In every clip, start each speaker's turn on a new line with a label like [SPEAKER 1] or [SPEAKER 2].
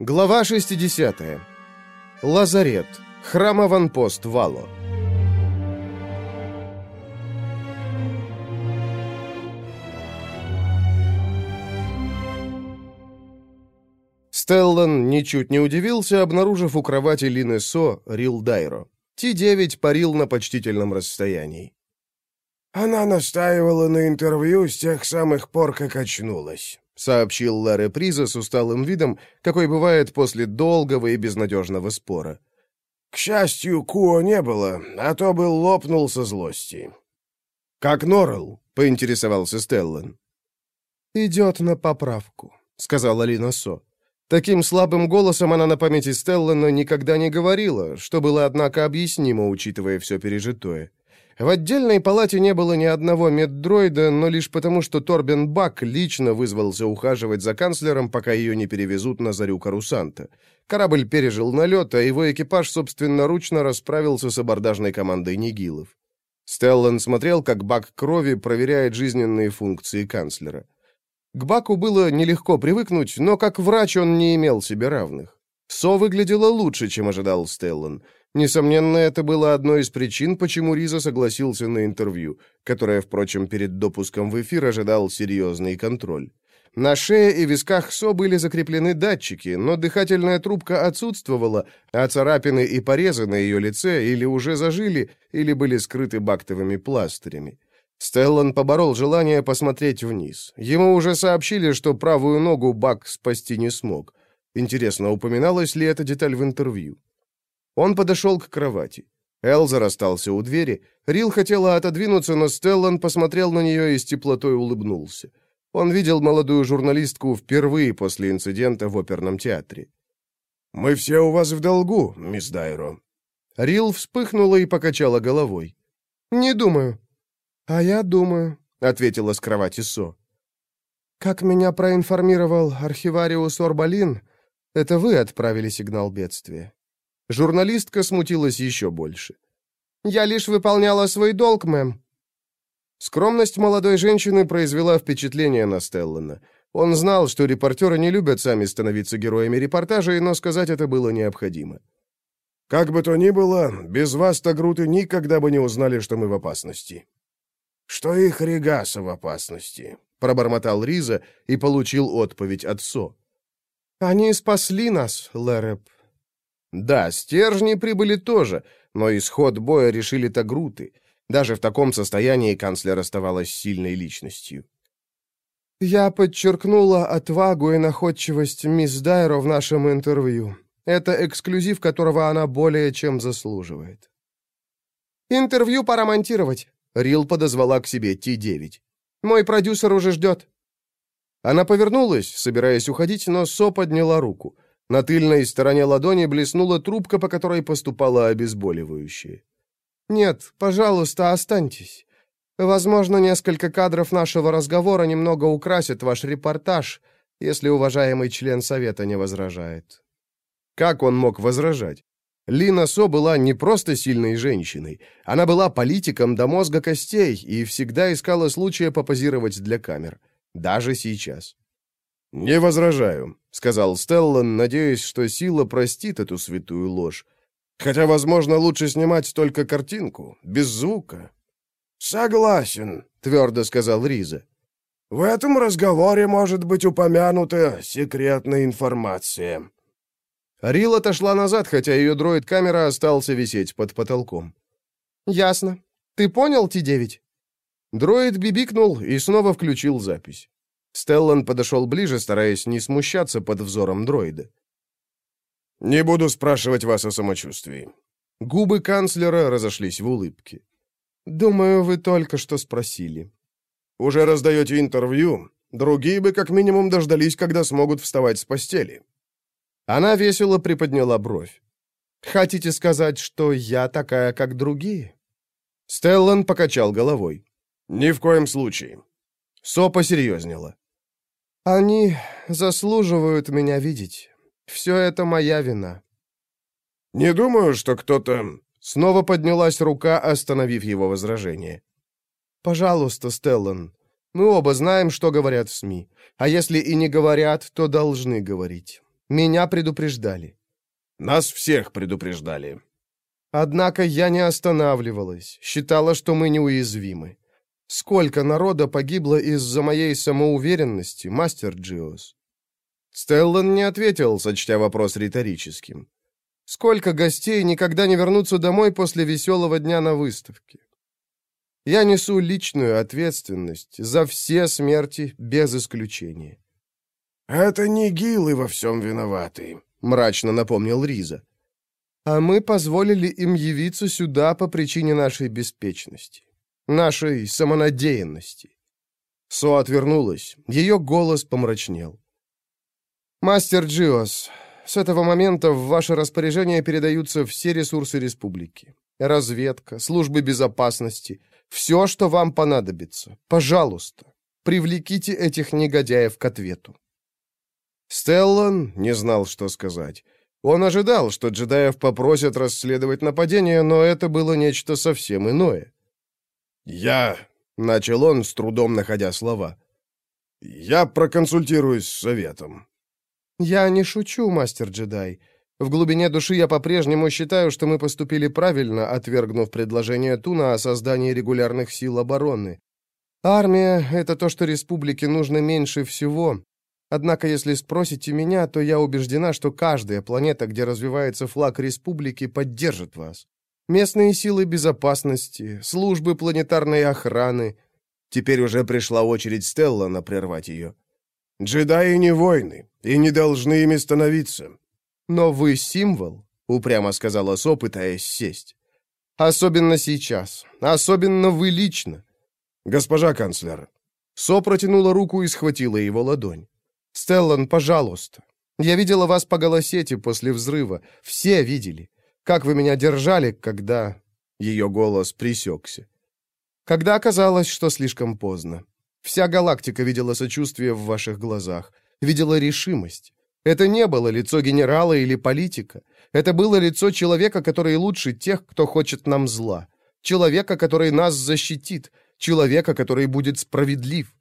[SPEAKER 1] Глава 60. Лазарет. Храмаванпост Вало. Стеллан ничуть не удивился, обнаружив у кровати Лины Со Рил Дайро. Ти-9 парил на почтительном расстоянии.
[SPEAKER 2] «Она настаивала на интервью с тех самых пор, как очнулась», —
[SPEAKER 1] сообщил Ларе Приза с усталым видом, какой бывает после долгого и безнадежного спора.
[SPEAKER 2] «К счастью, Куо не было, а то бы лопнул со злости».
[SPEAKER 1] «Как Норрелл?» — поинтересовался Стеллан.
[SPEAKER 3] «Идет на поправку», — сказала Лина Со.
[SPEAKER 1] Таким слабым голосом она на памяти Стеллана никогда не говорила, что было, однако, объяснимо, учитывая все пережитое. В отдельной палате не было ни одного меддроида, но лишь потому, что Торбен Бак лично вызвался ухаживать за канцлером, пока ее не перевезут на зарю Карусанта. Корабль пережил налет, а его экипаж собственноручно расправился с абордажной командой Нигилов. Стеллан смотрел, как Бак крови проверяет жизненные функции канцлера. К Баку было нелегко привыкнуть, но как врач он не имел себе равных. Со выглядела лучше, чем ожидал Стеллан. Несомненно, это было одной из причин, почему Риза согласился на интервью, которое, впрочем, перед допуском в эфир ожидал серьезный контроль. На шее и висках Со были закреплены датчики, но дыхательная трубка отсутствовала, а царапины и порезы на ее лице или уже зажили, или были скрыты бактовыми пластырями. Стеллан поборол желание посмотреть вниз. Ему уже сообщили, что правую ногу Бак спасти не смог. Интересно, упоминалась ли эта деталь в интервью? Он подошел к кровати. Элзер остался у двери. Рил хотела отодвинуться, но Стеллан посмотрел на нее и с теплотой улыбнулся. Он видел молодую журналистку впервые после инцидента в оперном театре.
[SPEAKER 2] «Мы все у вас в долгу, мисс Дайро».
[SPEAKER 1] Рил вспыхнула и покачала головой.
[SPEAKER 3] «Не думаю». «А я думаю», — ответила с кровати Со. «Как меня проинформировал архивариус Орбалин, это вы отправили сигнал бедствия».
[SPEAKER 1] Журналистка смутилась еще больше.
[SPEAKER 3] «Я лишь выполняла свой долг, мэм».
[SPEAKER 1] Скромность молодой женщины произвела впечатление на Стеллана. Он знал, что репортеры не любят сами становиться героями репортажей, но сказать это было необходимо.
[SPEAKER 2] «Как бы то ни было, без вас Тагруты никогда бы не узнали, что мы в опасности», «Что их Регаса в опасности?» — пробормотал Риза и получил отповедь от Со.
[SPEAKER 3] «Они спасли нас, Лереп».
[SPEAKER 1] Да, стержни прибыли тоже, но исход боя решили Тагруты. Даже в таком состоянии канцлер оставалась сильной личностью.
[SPEAKER 3] «Я подчеркнула отвагу и находчивость мисс Дайро в нашем интервью. Это эксклюзив, которого она более чем заслуживает».
[SPEAKER 4] «Интервью пора монтировать»,
[SPEAKER 1] Рил подозвала к себе Ти-9.
[SPEAKER 4] «Мой продюсер уже ждет».
[SPEAKER 1] Она повернулась, собираясь уходить, но Со подняла руку. На тыльной стороне ладони блеснула трубка, по которой поступало обезболивающее.
[SPEAKER 3] «Нет, пожалуйста, останьтесь. Возможно, несколько кадров нашего разговора немного украсят ваш репортаж, если уважаемый член Совета не возражает».
[SPEAKER 1] Как он мог возражать? Лина Со была не просто сильной женщиной. Она была политиком до мозга костей и всегда искала случая попозировать для камер. Даже сейчас. «Не возражаю», — сказал Стеллан, надеясь, что сила простит эту святую ложь. «Хотя, возможно, лучше снимать только картинку, без звука».
[SPEAKER 2] «Согласен», — твердо сказал Риза. «В этом разговоре может быть упомянута секретная информация».
[SPEAKER 1] Рил отошла назад, хотя ее дроид-камера остался висеть под потолком.
[SPEAKER 4] «Ясно. Ты понял, Ти-9?»
[SPEAKER 1] Дроид бибикнул и снова включил запись. Стеллан подошел ближе, стараясь не смущаться под взором дроида. «Не буду спрашивать вас о самочувствии». Губы канцлера разошлись в улыбке.
[SPEAKER 3] «Думаю, вы только что спросили».
[SPEAKER 1] «Уже раздаете интервью? Другие бы как минимум дождались, когда смогут вставать с постели». Она весело приподняла бровь.
[SPEAKER 3] «Хотите сказать, что я такая, как другие?»
[SPEAKER 1] Стеллан покачал головой. «Ни в коем случае». Со посерьезнела.
[SPEAKER 3] «Они заслуживают меня видеть. Все это моя вина».
[SPEAKER 1] «Не думаю, что кто-то...» Снова поднялась рука, остановив его возражение.
[SPEAKER 3] «Пожалуйста, Стеллан, мы оба знаем, что говорят в СМИ. А если и не говорят, то должны говорить. Меня предупреждали.
[SPEAKER 2] Нас всех предупреждали.
[SPEAKER 3] Однако я не останавливалась, считала, что мы неуязвимы. Сколько народа погибло из-за моей самоуверенности, мастер Джиос? Стеллан не ответил, сочтя вопрос риторическим. Сколько гостей никогда не вернутся домой после веселого дня на выставке? Я несу личную ответственность за все смерти без исключения.
[SPEAKER 2] «Это не Гилы во всем виноваты», — мрачно напомнил Риза.
[SPEAKER 3] «А мы позволили им явиться сюда по причине нашей беспечности, нашей самонадеянности». Со отвернулась, ее голос помрачнел. «Мастер Джиос, с этого момента в ваше распоряжение передаются все ресурсы республики. Разведка, службы безопасности, все, что вам понадобится. Пожалуйста, привлеките этих негодяев к ответу».
[SPEAKER 1] Стеллан не знал, что сказать. Он ожидал, что джедаев попросят расследовать нападение, но это было нечто совсем иное.
[SPEAKER 2] «Я...» — начал он, с трудом находя слова. «Я проконсультируюсь с советом».
[SPEAKER 3] «Я не шучу, мастер-джедай. В глубине души я по-прежнему считаю, что мы поступили правильно, отвергнув предложение Туна о создании регулярных сил обороны. Армия — это то, что республике нужно меньше всего. Однако, если спросите меня, то я убеждена, что каждая планета, где развивается флаг республики, поддержит вас. Местные силы безопасности, службы планетарной охраны.
[SPEAKER 1] Теперь уже пришла очередь Стеллана прервать ее.
[SPEAKER 2] «Джедаи не войны и не должны ими становиться».
[SPEAKER 3] «Но вы символ», — упрямо сказала Со, пытаясь сесть. «Особенно сейчас. Особенно вы лично».
[SPEAKER 2] «Госпожа канцлер».
[SPEAKER 3] Со протянула руку и схватила его ладонь. «Стеллан, пожалуйста. Я видела вас по голосете после взрыва. Все видели. Как вы меня держали, когда...» Ее голос присекся. «Когда оказалось, что слишком поздно. Вся галактика видела сочувствие в ваших глазах, видела решимость. Это не было лицо генерала или политика. Это было лицо человека, который лучше тех, кто хочет нам зла. Человека, который нас защитит. Человека, который будет справедлив.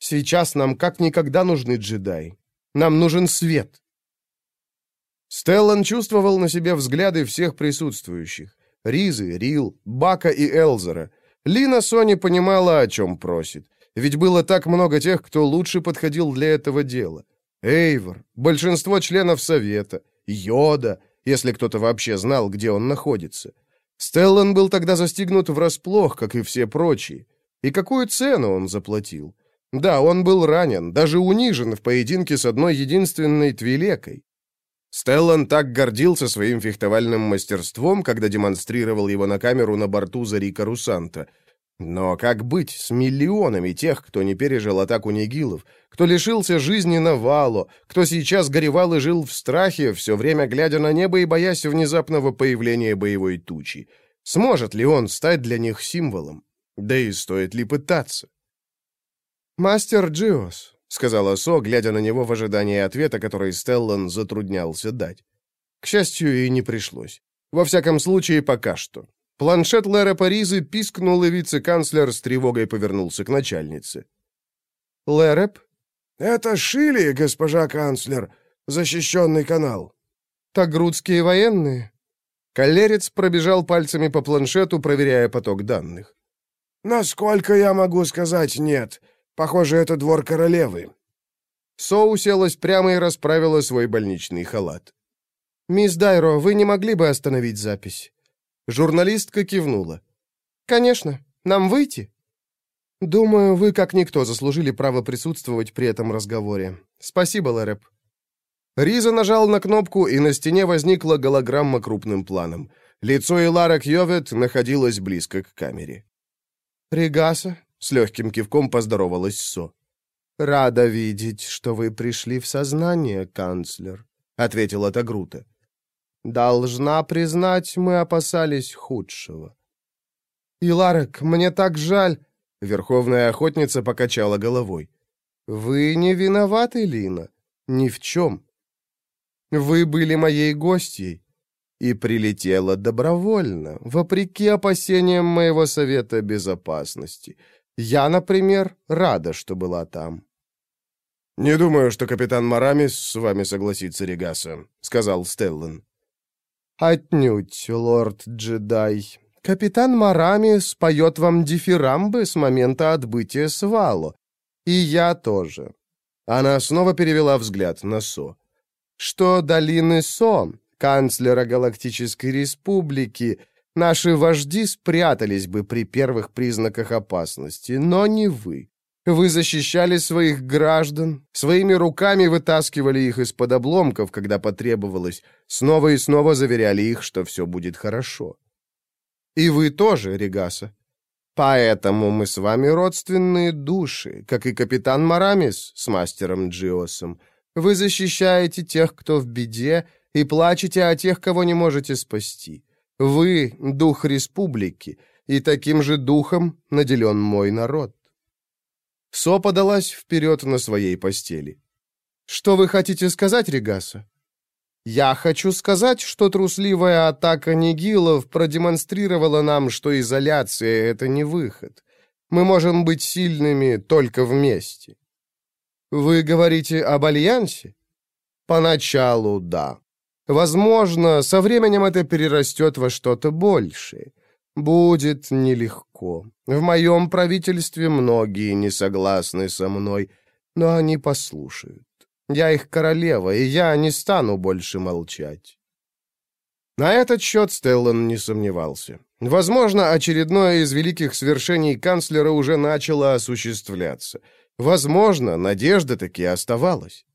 [SPEAKER 3] Сейчас нам как никогда нужны джедаи. Нам нужен свет.
[SPEAKER 1] Стеллан чувствовал на себе взгляды всех присутствующих. Ризы, Рил, Бака и Элзера. Лина Сони понимала, о чем просит. Ведь было так много тех, кто лучше подходил для этого дела. Эйвор, большинство членов Совета, Йода, если кто-то вообще знал, где он находится. Стеллан был тогда застигнут врасплох, как и все прочие. И какую цену он заплатил? Да, он был ранен, даже унижен в поединке с одной единственной Твилекой. Стеллан так гордился своим фехтовальным мастерством, когда демонстрировал его на камеру на борту Зарика Русанта — но как быть с миллионами тех, кто не пережил атаку Нигилов, кто лишился жизни на Вало, кто сейчас горевал и жил в страхе, все время глядя на небо и боясь внезапного появления боевой тучи? Сможет ли он стать для них символом? Да и стоит ли пытаться?
[SPEAKER 3] «Мастер Джиос», — сказала
[SPEAKER 1] Со, глядя на него в ожидании ответа, который Стеллан затруднялся дать. К счастью, и не пришлось. Во всяком случае, пока что. Планшет Лера Паризы пискнул, и вице-канцлер с тревогой повернулся к начальнице.
[SPEAKER 3] «Лереп?»
[SPEAKER 2] «Это Шили, госпожа канцлер, защищенный канал».
[SPEAKER 3] «Тагрудские военные?»
[SPEAKER 1] Калерец пробежал пальцами по планшету, проверяя поток данных.
[SPEAKER 2] «Насколько я могу сказать, нет. Похоже, это двор королевы».
[SPEAKER 1] Со уселась прямо и расправила свой больничный халат.
[SPEAKER 3] «Мисс Дайро, вы не могли бы остановить запись?»
[SPEAKER 1] Журналистка кивнула.
[SPEAKER 3] «Конечно. Нам выйти?» «Думаю, вы, как никто, заслужили право присутствовать при этом разговоре. Спасибо, Лэрэп».
[SPEAKER 1] Риза нажал на кнопку, и на стене возникла голограмма крупным планом. Лицо Илара Кьёвет находилось близко к камере.
[SPEAKER 3] «Регаса», — с легким кивком поздоровалась Со. «Рада видеть, что вы пришли в сознание, канцлер», — ответила Тагрута. Должна признать, мы опасались худшего. «Иларек, мне так жаль!» — Верховная охотница покачала головой. «Вы не виноваты, Лина. Ни в чем. Вы были моей гостьей и прилетела добровольно, вопреки опасениям моего Совета Безопасности. Я, например, рада, что была там».
[SPEAKER 2] «Не думаю, что капитан Марамис с вами согласится, Регаса», — сказал Стеллан.
[SPEAKER 3] «Отнюдь, лорд-джедай. Капитан Марамис поет вам дифирамбы с момента отбытия с Вало. И я тоже».
[SPEAKER 1] Она снова перевела взгляд на Со.
[SPEAKER 3] «Что долины Со, канцлера Галактической Республики, наши вожди спрятались бы при первых признаках опасности, но не вы. Вы защищали своих граждан, своими руками вытаскивали их из-под обломков, когда потребовалось, снова и снова заверяли их, что все будет хорошо. И вы тоже, Регаса. Поэтому мы с вами родственные души, как и капитан Марамис с мастером Джиосом. Вы защищаете тех, кто в беде, и плачете о тех, кого не можете спасти. Вы — дух республики, и таким же духом наделен мой народ. Со подалась вперед на своей постели. «Что вы хотите сказать, Регаса?» «Я хочу сказать, что трусливая атака Нигилов продемонстрировала нам, что изоляция — это не выход. Мы можем быть сильными только вместе». «Вы говорите об альянсе?» «Поначалу, да. Возможно, со временем это перерастет во что-то большее. Будет нелегко. В моем правительстве многие не согласны со мной, но они послушают. Я их королева, и я не стану больше молчать. На этот счет Стеллан не сомневался. Возможно, очередное из великих свершений канцлера уже начало осуществляться. Возможно, надежда таки оставалась.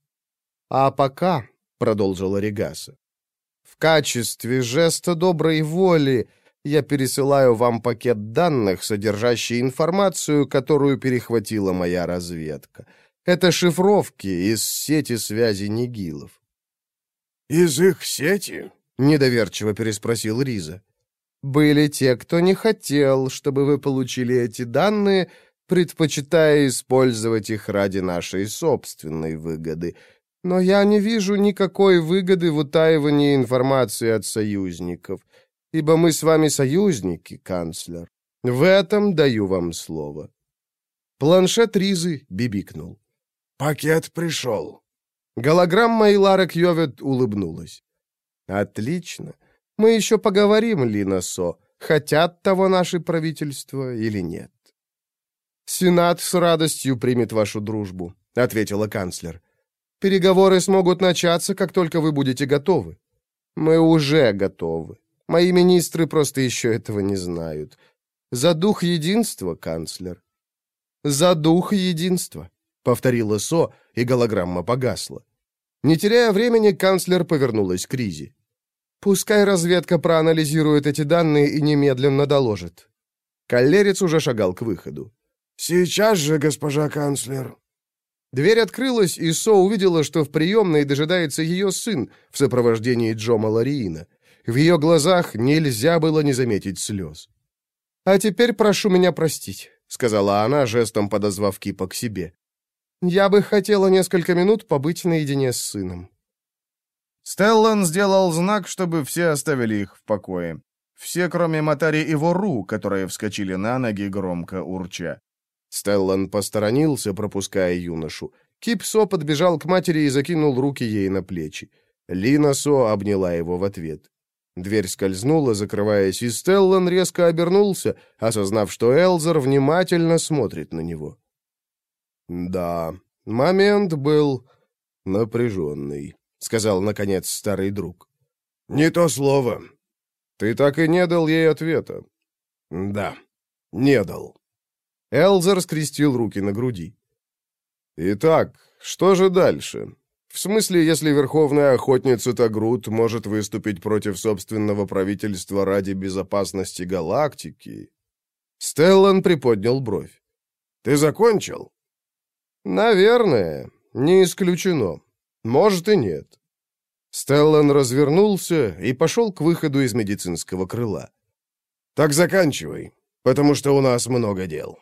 [SPEAKER 3] «А пока», — продолжила Регаса, — «в качестве жеста доброй воли я пересылаю вам пакет данных, содержащий информацию, которую перехватила моя разведка. Это шифровки из сети связи Нигилов».
[SPEAKER 2] «Из их сети?»
[SPEAKER 3] — недоверчиво переспросил Риза. «Были те, кто не хотел, чтобы вы получили эти данные, предпочитая использовать их ради нашей собственной выгоды. Но я не вижу никакой выгоды в утаивании информации от союзников ибо мы с вами союзники, канцлер. В этом даю вам слово». Планшет Ризы бибикнул.
[SPEAKER 2] «Пакет пришел».
[SPEAKER 3] Голограмма Илара Кьёвет улыбнулась. «Отлично. Мы еще поговорим, Лина Со, хотят того наши правительства или нет». «Сенат с радостью примет вашу дружбу», — ответила канцлер. «Переговоры смогут начаться, как только вы будете готовы». «Мы уже готовы. Мои министры просто еще этого не знают. За дух единства, канцлер. За дух единства, повторила Со, и голограмма погасла. Не теряя времени, канцлер повернулась к Ризе. Пускай разведка проанализирует эти данные и немедленно доложит. Каллерец уже шагал к выходу.
[SPEAKER 2] «Сейчас же, госпожа канцлер».
[SPEAKER 3] Дверь открылась, и Со увидела, что в приемной дожидается ее сын в сопровождении Джо Малариина. В ее глазах нельзя было не заметить слез. «А теперь прошу меня простить», — сказала она, жестом подозвав Кипа к себе. «Я бы хотела несколько минут побыть наедине с сыном».
[SPEAKER 1] Стеллан сделал знак, чтобы все оставили их в покое. Все, кроме Матари и Вору, которые вскочили на ноги, громко урча.
[SPEAKER 3] Стеллан посторонился, пропуская юношу. Кип Со подбежал к матери и закинул руки ей на плечи. Лина Со обняла его в ответ. Дверь скользнула, закрываясь, и Стеллан резко обернулся, осознав, что Элзер внимательно смотрит на него. «Да, момент был напряженный», — сказал, наконец, старый друг.
[SPEAKER 2] «Не то слово.
[SPEAKER 3] Ты так и не дал ей ответа».
[SPEAKER 2] «Да, не дал».
[SPEAKER 3] Элзер скрестил руки на груди. «Итак, что же дальше? В смысле, если верховная охотница Тагрут может выступить против собственного правительства ради безопасности галактики... Стеллан приподнял бровь.
[SPEAKER 2] «Ты закончил?»
[SPEAKER 3] «Наверное. Не исключено. Может и нет». Стеллан развернулся и пошел к выходу из медицинского крыла.
[SPEAKER 2] «Так заканчивай, потому что у нас много дел».